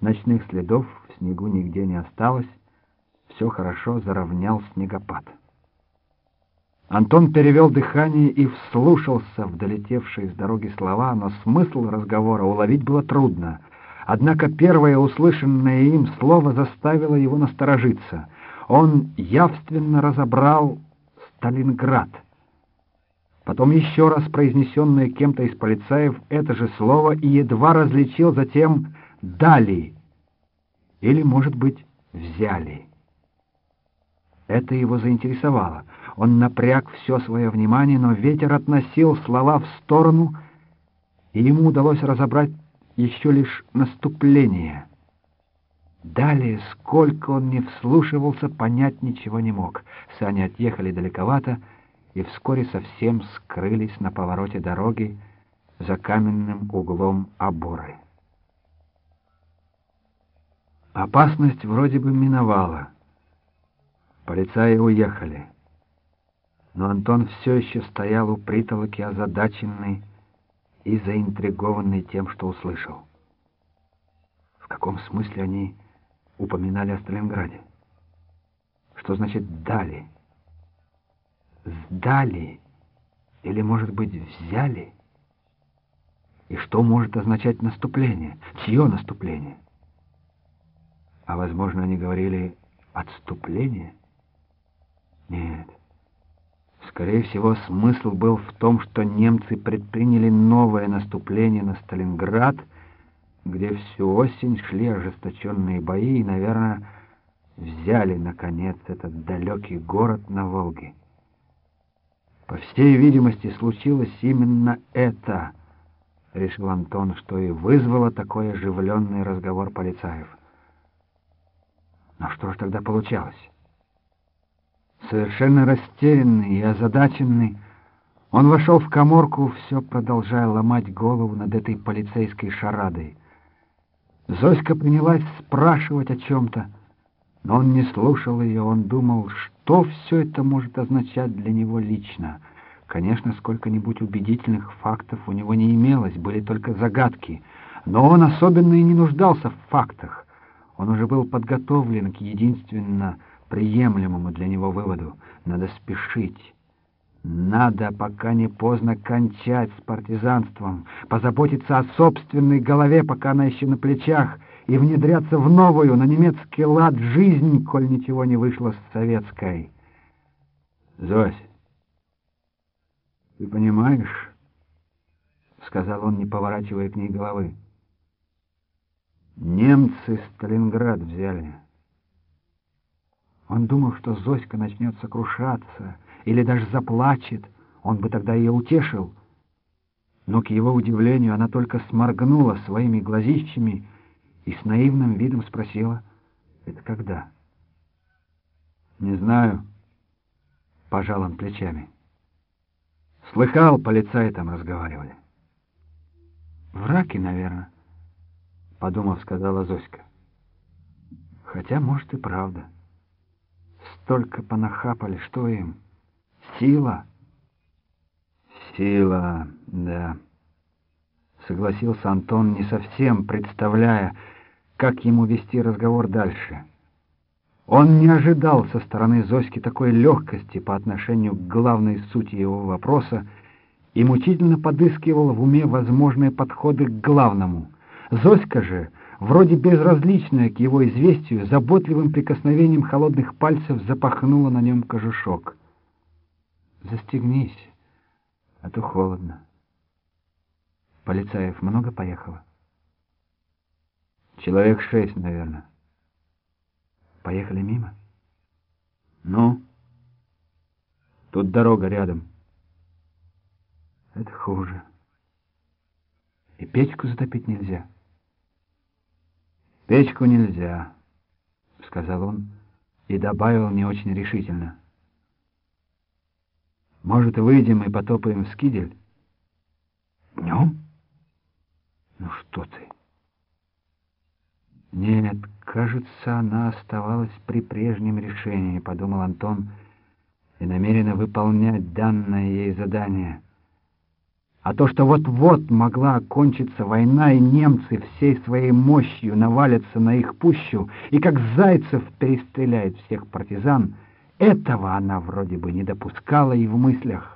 Ночных следов в снегу нигде не осталось. Все хорошо заровнял снегопад. Антон перевел дыхание и вслушался в долетевшие с дороги слова, но смысл разговора уловить было трудно. Однако первое услышанное им слово заставило его насторожиться. Он явственно разобрал «Сталинград». Потом еще раз произнесенное кем-то из полицаев это же слово и едва различил затем «дали» или, может быть, «взяли». Это его заинтересовало. Он напряг все свое внимание, но ветер относил слова в сторону, и ему удалось разобрать еще лишь наступление. Далее, сколько он не вслушивался, понять ничего не мог. Сани отъехали далековато и вскоре совсем скрылись на повороте дороги за каменным углом оборы. Опасность вроде бы миновала. Полицаи уехали. Но Антон все еще стоял у притолоки озадаченный и заинтригованный тем, что услышал. В каком смысле они упоминали о Сталинграде? Что значит «дали»? «Сдали» или, может быть, «взяли»? И что может означать наступление? Чье наступление? А, возможно, они говорили «отступление»? Нет. Скорее всего, смысл был в том, что немцы предприняли новое наступление на Сталинград, где всю осень шли ожесточенные бои и, наверное, взяли, наконец, этот далекий город на Волге. По всей видимости, случилось именно это, решил Антон, что и вызвало такой оживленный разговор полицаев. Но что же тогда получалось? Совершенно растерянный и озадаченный, он вошел в коморку, все продолжая ломать голову над этой полицейской шарадой. Зоська принялась спрашивать о чем-то, но он не слушал ее, он думал, что все это может означать для него лично. Конечно, сколько-нибудь убедительных фактов у него не имелось, были только загадки, но он особенно и не нуждался в фактах. Он уже был подготовлен к единственно приемлемому для него выводу. Надо спешить. Надо, пока не поздно, кончать с партизанством, позаботиться о собственной голове, пока она еще на плечах, и внедряться в новую, на немецкий лад, жизнь, коль ничего не вышло с советской. «Зось, ты понимаешь?» — сказал он, не поворачивая к ней головы. «Немцы Сталинград взяли». Он думал, что Зоська начнет сокрушаться или даже заплачет, он бы тогда ее утешил. Но, к его удивлению, она только сморгнула своими глазищами и с наивным видом спросила, «Это когда?» «Не знаю», — пожал он плечами. «Слыхал, полицаи там разговаривали». «Враки, наверное», — подумав, сказала Зоська. «Хотя, может, и правда». Столько понахапали, что им? Сила? Сила, да. Согласился Антон, не совсем представляя, как ему вести разговор дальше. Он не ожидал со стороны Зоськи такой легкости по отношению к главной сути его вопроса и мучительно подыскивал в уме возможные подходы к главному. Зоська же вроде безразличная к его известию, заботливым прикосновением холодных пальцев запахнула на нем кожушок. «Застегнись, а то холодно». Полицаев много поехало? Человек шесть, наверное. Поехали мимо? Ну? Тут дорога рядом. Это хуже. И печку затопить нельзя. «Печку нельзя», — сказал он и добавил не очень решительно. «Может, выйдем и потопаем в скидель?» «Днем? Ну что ты?» «Нет, кажется, она оставалась при прежнем решении», — подумал Антон, и намеренно выполнять данное ей задание. А то, что вот-вот могла окончиться война, и немцы всей своей мощью навалятся на их пущу, и как Зайцев перестреляет всех партизан, этого она вроде бы не допускала и в мыслях.